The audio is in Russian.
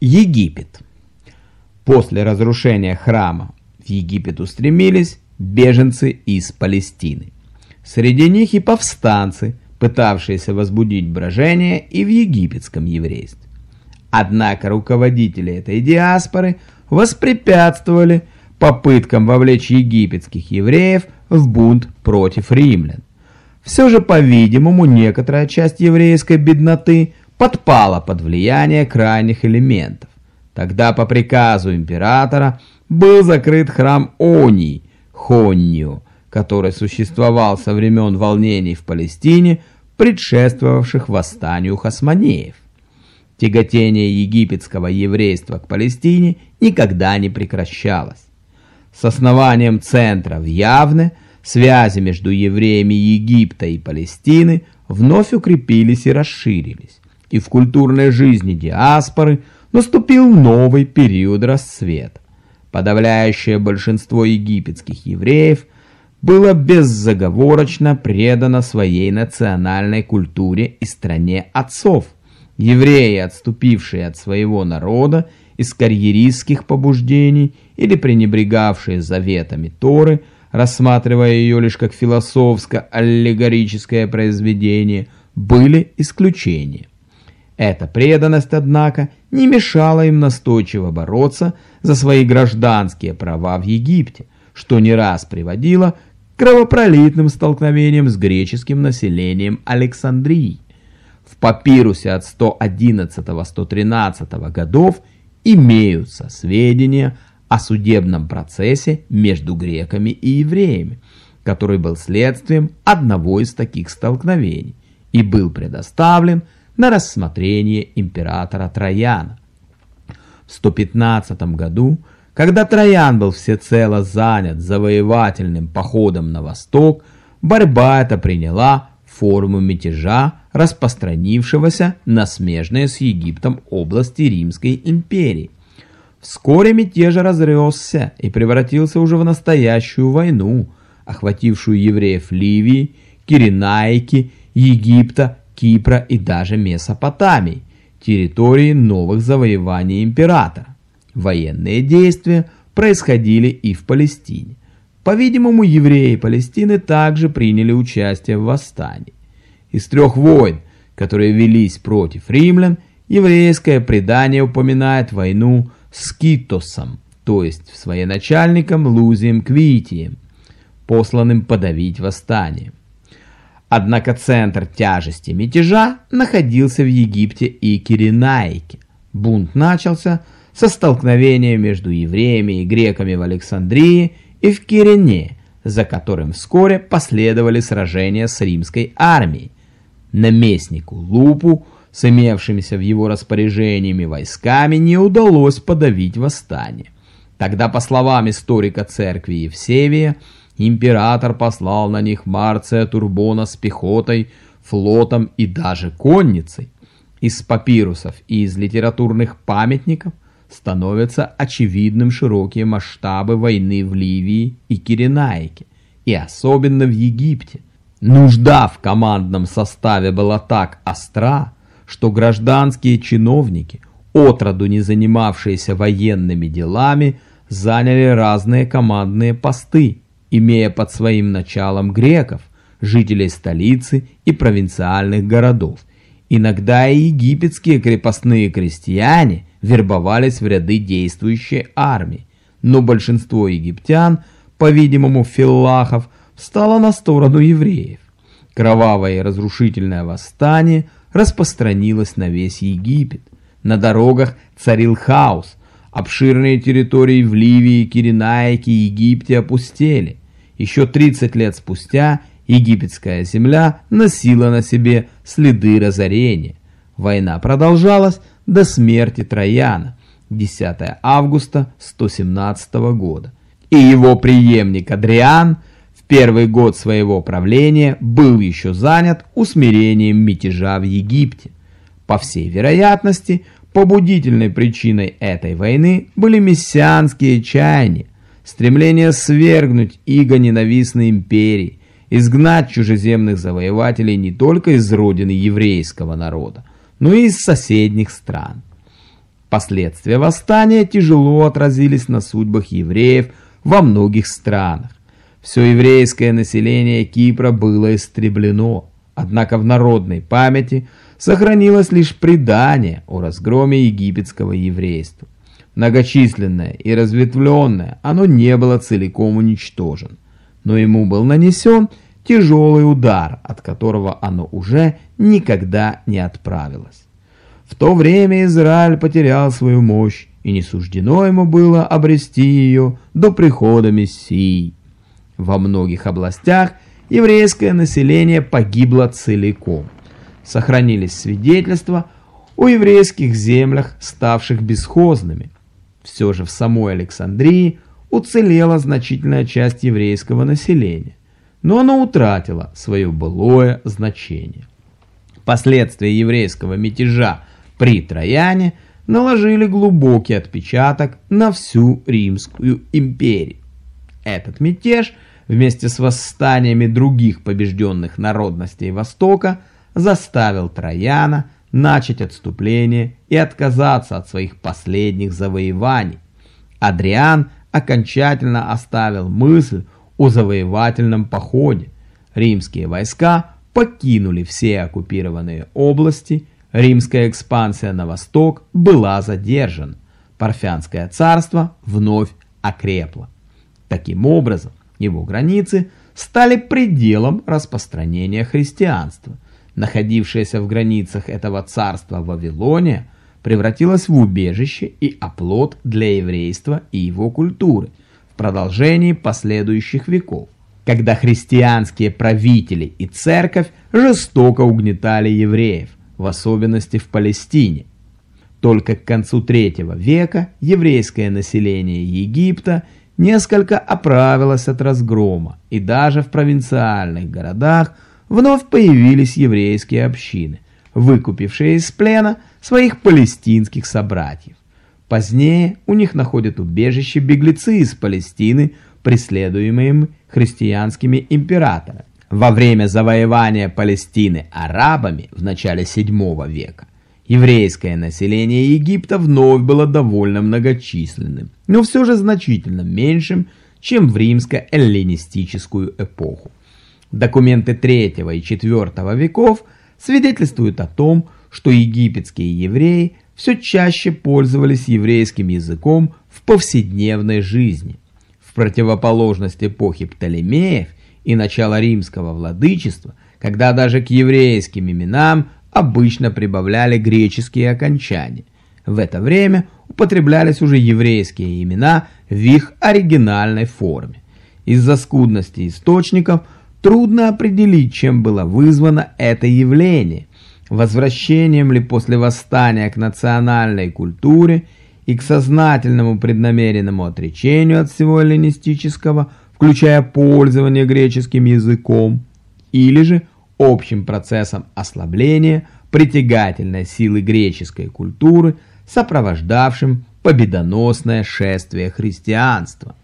Египет. После разрушения храма в Египет устремились беженцы из Палестины. Среди них и повстанцы, пытавшиеся возбудить брожение и в египетском еврействе. Однако руководители этой диаспоры воспрепятствовали попыткам вовлечь египетских евреев в бунт против римлян. Все же, по-видимому, некоторая часть еврейской бедноты подпала под влияние крайних элементов. Тогда по приказу императора был закрыт храм Онии, Хоннио, который существовал со времен волнений в Палестине, предшествовавших восстанию хасманеев. Тяготение египетского еврейства к Палестине никогда не прекращалось. С основанием центра в Явне связи между евреями Египта и Палестины вновь укрепились и расширились, и в культурной жизни диаспоры наступил новый период расцвета. Подавляющее большинство египетских евреев было беззаговорочно предано своей национальной культуре и стране отцов. Евреи, отступившие от своего народа из карьеристских побуждений или пренебрегавшие заветами Торы, рассматривая ее лишь как философско-аллегорическое произведение, были исключением. Эта преданность, однако, не мешала им настойчиво бороться за свои гражданские права в Египте, что не раз приводило к кровопролитным столкновениям с греческим населением Александрии. В папирусе от 111-113 годов имеются сведения о судебном процессе между греками и евреями, который был следствием одного из таких столкновений и был предоставлен на рассмотрение императора Трояна. В 115 году, когда Троян был всецело занят завоевательным походом на восток, борьба эта приняла форму мятежа, распространившегося на смежные с Египтом области Римской империи. Вскоре мятеж разросся и превратился уже в настоящую войну, охватившую евреев Ливии, Киренаики, Египта Кипра и даже Месопотамии, территории новых завоеваний императора. Военные действия происходили и в Палестине. По-видимому, евреи Палестины также приняли участие в восстании. Из трех войн, которые велись против римлян, еврейское предание упоминает войну с Китосом, то есть с военачальником Лузием Квитием, посланным подавить восстание. Однако центр тяжести мятежа находился в Египте и Киренайке. Бунт начался со столкновения между евреями и греками в Александрии и в Кирене, за которым вскоре последовали сражения с римской армией. Наместнику Лупу с имевшимися в его распоряжениями войсками не удалось подавить восстание. Тогда, по словам историка церкви Евсевия, Император послал на них Марция Турбона с пехотой, флотом и даже конницей. Из папирусов и из литературных памятников становятся очевидным широкие масштабы войны в Ливии и Киренайке, и особенно в Египте. Нужда в командном составе была так остра, что гражданские чиновники, отроду не занимавшиеся военными делами, заняли разные командные посты имея под своим началом греков, жителей столицы и провинциальных городов. Иногда и египетские крепостные крестьяне вербовались в ряды действующей армии, но большинство египтян, по-видимому филлахов, встало на сторону евреев. Кровавое и разрушительное восстание распространилось на весь Египет. На дорогах царил хаос, обширные территории в Ливии, Киренайке Египте опустели. Еще 30 лет спустя египетская земля носила на себе следы разорения. Война продолжалась до смерти Трояна, 10 августа 117 года. И его преемник Адриан в первый год своего правления был еще занят усмирением мятежа в Египте. По всей вероятности, побудительной причиной этой войны были мессианские чаяния, стремление свергнуть иго ненавистной империи, изгнать чужеземных завоевателей не только из родины еврейского народа, но и из соседних стран. Последствия восстания тяжело отразились на судьбах евреев во многих странах. Все еврейское население Кипра было истреблено, однако в народной памяти сохранилось лишь предание о разгроме египетского еврейства. Многочисленное и разветвленное, оно не было целиком уничтожено, но ему был нанесен тяжелый удар, от которого оно уже никогда не отправилось. В то время Израиль потерял свою мощь, и не суждено ему было обрести ее до прихода Мессии. Во многих областях еврейское население погибло целиком. Сохранились свидетельства о еврейских землях, ставших бесхозными. Все же в самой Александрии уцелела значительная часть еврейского населения, но оно утратило свое былое значение. Последствия еврейского мятежа при Трояне наложили глубокий отпечаток на всю Римскую империю. Этот мятеж вместе с восстаниями других побежденных народностей Востока заставил Трояна начать отступление и отказаться от своих последних завоеваний. Адриан окончательно оставил мысль о завоевательном походе. Римские войска покинули все оккупированные области, римская экспансия на восток была задержана, Парфянское царство вновь окрепло. Таким образом, его границы стали пределом распространения христианства. Находившаяся в границах этого царства Вавилония превратилась в убежище и оплот для еврейства и его культуры в продолжении последующих веков, когда христианские правители и церковь жестоко угнетали евреев, в особенности в Палестине. Только к концу третьего века еврейское население Египта несколько оправилось от разгрома, и даже в провинциальных городах вновь появились еврейские общины, выкупившие из плена своих палестинских собратьев. Позднее у них находят убежище беглецы из Палестины, преследуемые христианскими императорами. Во время завоевания Палестины арабами в начале VII века еврейское население Египта вновь было довольно многочисленным, но все же значительно меньшим, чем в римско-эллинистическую эпоху. Документы III и IV веков свидетельствуют о том, что египетские евреи все чаще пользовались еврейским языком в повседневной жизни. В противоположность эпохе Птолемеев и начала римского владычества, когда даже к еврейским именам обычно прибавляли греческие окончания. В это время употреблялись уже еврейские имена в их оригинальной форме. Из-за скудности источников трудно определить, чем было вызвано это явление, возвращением ли после восстания к национальной культуре и к сознательному преднамеренному отречению от всего эллинистического включая пользование греческим языком, или же общим процессом ослабления притягательной силы греческой культуры, сопровождавшим победоносное шествие христианства.